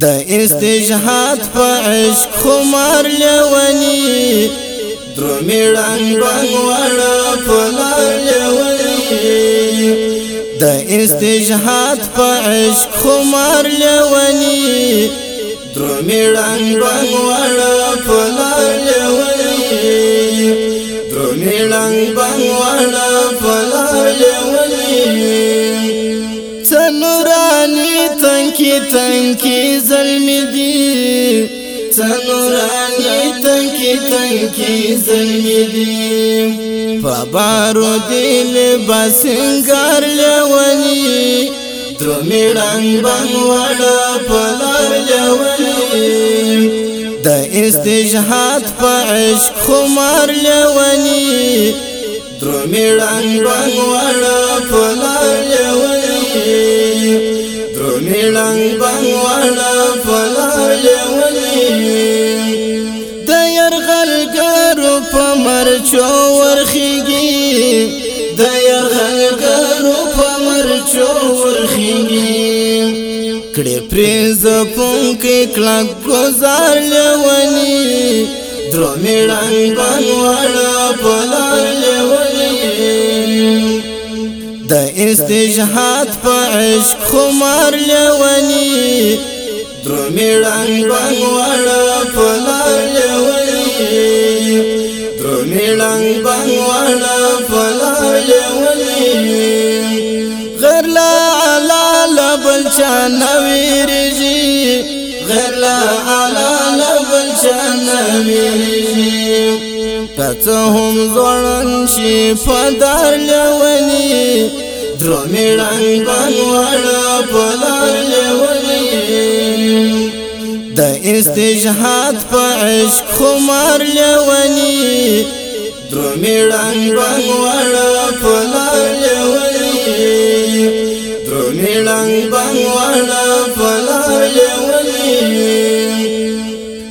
د استجهاد په عشق خمار لونی درومي رنگ رنگ وړه په لونی د استجهاد په عشق خمار لونی درومي رنگ رنگ وړه په لونی درومي رنگ رنگ وړه تنکی ظلمی دی سنورانی تنکی تنکی ظلمی دی فبارو دیل بسنگار لیونی درومی رنگ بانوانا پلار لیونی د استجهاد په عشق خمار لیونی درومی رنگ بانوانا پلار لیونی میړنګ بنوانا فلال ولي د يرغل ګرو په مرچو ورخيږي د يرغل ګرو په مرچو ورخيږي کړي پرز پونک کلا گزار لونی درو میړنګ بنوانا فلال استجهاد په عشق خمار لونی درومي ړنګ بنګ وړه په لار لونی درومي ړنګ بنګ وړه په لار لونی غر لا علا لبل چا نویریږي غر لا علا لبل چا نویریږي که څه هم ځوړن شي په دار لونی درمی رنگان وانا پلال ولی دا استجهاد پا عشق خمار لولی درمی رنگان وانا پلال ولی درمی رنگان وانا پلال ولی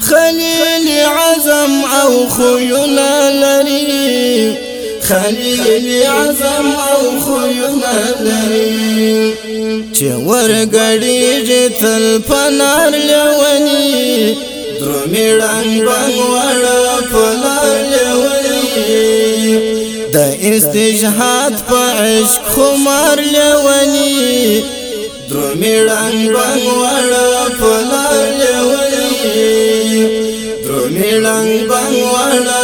خلیل عظم او خیونا لری خلیل اعظم او خویونه لري چې ورګړیږي تل پنار لونی درومې ړنګ بنګ وړه پلار لونی د استجهاد په عشق خمار لونی درومې ړنګ بنګ وړه پلار لونی درومې ړنګ بنګ وړه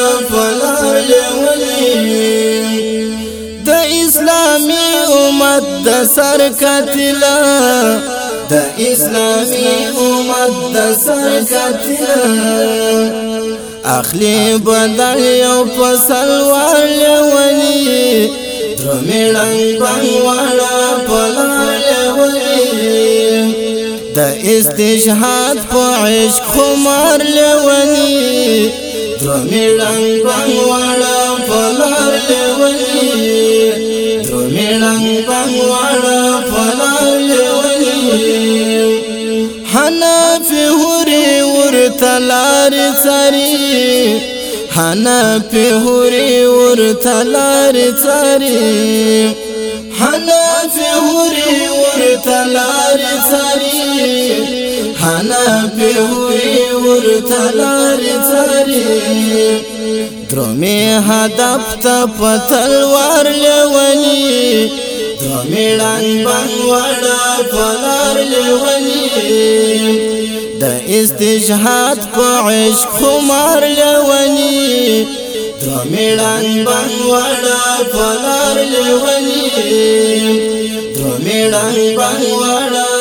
اسلامی امت د سر کتلا د اسلامی امت د سر کتلا اخلی بدل یو پسل وال ولی درمیړنګ بنوالا پلال ولی د استشهاد په عشق خمار لونی درمیړنګ بنوالا پلال لنګ بنګواړه فلال ولي حنا په هوري ورته لار سري حنا په هوري ورته لار سري حنا په هوري ورته لار سري حنا په هوري ورتلار زاري درمي هدف ته پتلوار لوني درمي لان بان وړا پلار لوني د استجهاد په عشق خمار لوني درمي لان بان وړا پلار لوني درمي لان بان وړا